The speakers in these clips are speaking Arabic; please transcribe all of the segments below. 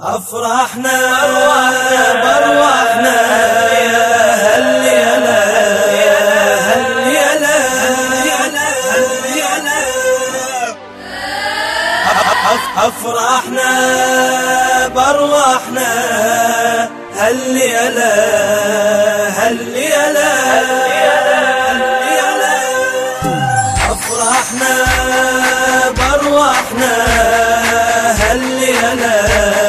أفرحنا بروحنا هل يلا هل يلا هل يلا. أفرحنا بروحنا هل يلا هل يلا أفرحنا بروحنا هل يلا.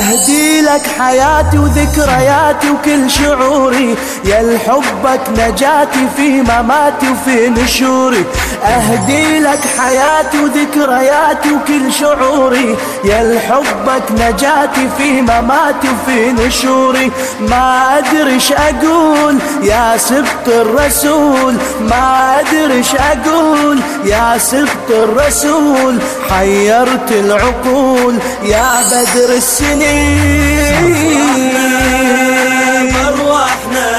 اهدي لك حياتي وذكرياتي وكل شعوري يا الحبك نجاتي في مماتي وفي نشوري. أهدي لك حياتي وذكرياتي وكل شعوري يا الحبك نجاتي في مماتي وفي نشوري. ما أدري إيش أقول يا سبط الرسول ما أدري إيش أقول يا سبط الرسول. حيرت العقول يا بدر السنين مروحنا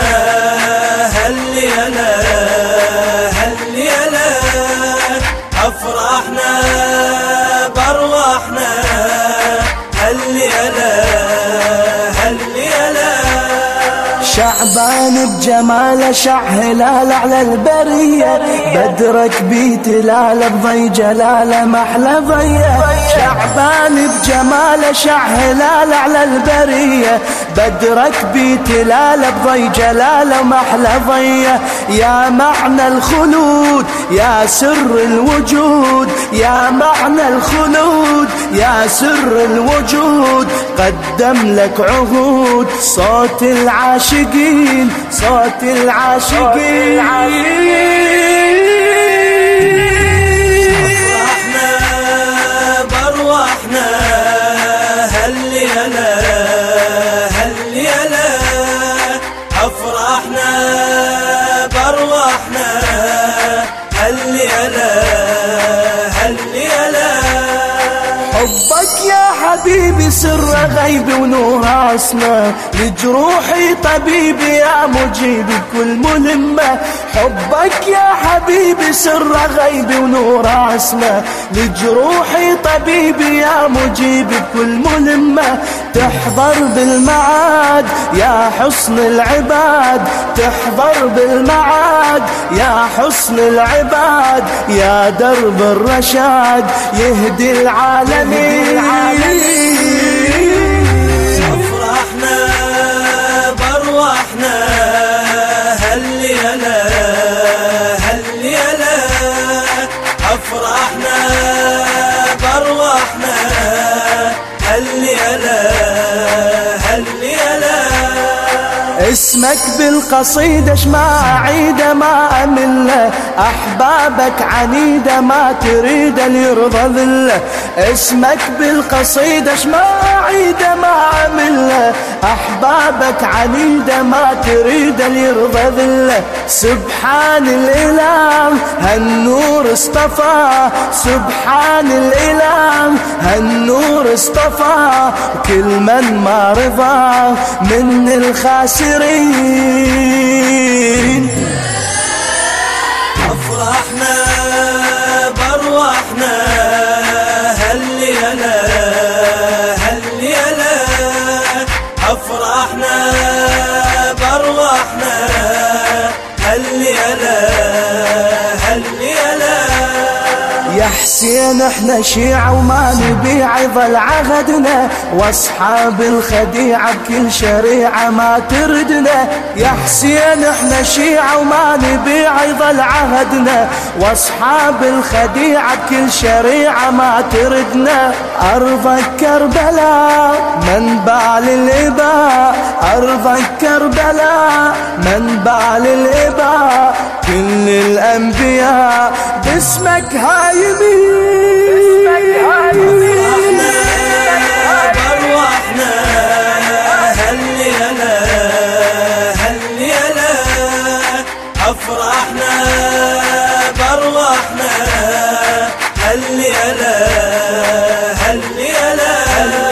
افرحنا بروحنا شعبان بجمالة شع هلال على البرية. بدرك بيت لاله بضي جلالة محلى ضية. شعبان بجماله شع هلال على البرية بدرك بيت لاله بضي جلاله محلى ضيه. يا معنى الخلود يا سر الوجود يا معنى الخلود يا سر الوجود. قدم لك عهود صوت العاشقين صوت العاشقين. بروحنا حبك يا حبيبي سر غيبي ونور عصمة. لجروحي طبيبي يا مجيب كل ملمة حبك يا حبيبي سر غيبي ونور عصمة لجروحي طبيبي يا مجيب كل ملمة تحضر بالمعاد يا حسن العباد تحضر بالمعاد يا حسن العباد يا درب الرشاد يهدي العالمين. افرحنا هل يلا اسمك بالقصيدة ما أعيده ما أمله أحبابك عنيدة ما تريد يرضى ذله اسمك بالقصيدة ما أعيده ما أمله أحبابك عنيدة ما تريد يرضى ذله سبحان الإله هالنور اصطفى. سبحان الإله اصطفى كل من ما رضى من الخاسر حسين إحنا شيعة وما نبيع يظل عهدنا واصحاب الخديعة بكل شريعة ما تردنا. يا حسين إحنا شيعة وما نبيع يظل عهدنا واصحاب الخديعة بكل شريعة ما تردنا. ارضك كربلاء منبع للإباء أرضك كربلاء منبع للإباء كل الأنبياء باسمك هايمين. باسمك هايمين أرواحنا هلي هلي أفرحنا بأرواحنا هلي هلي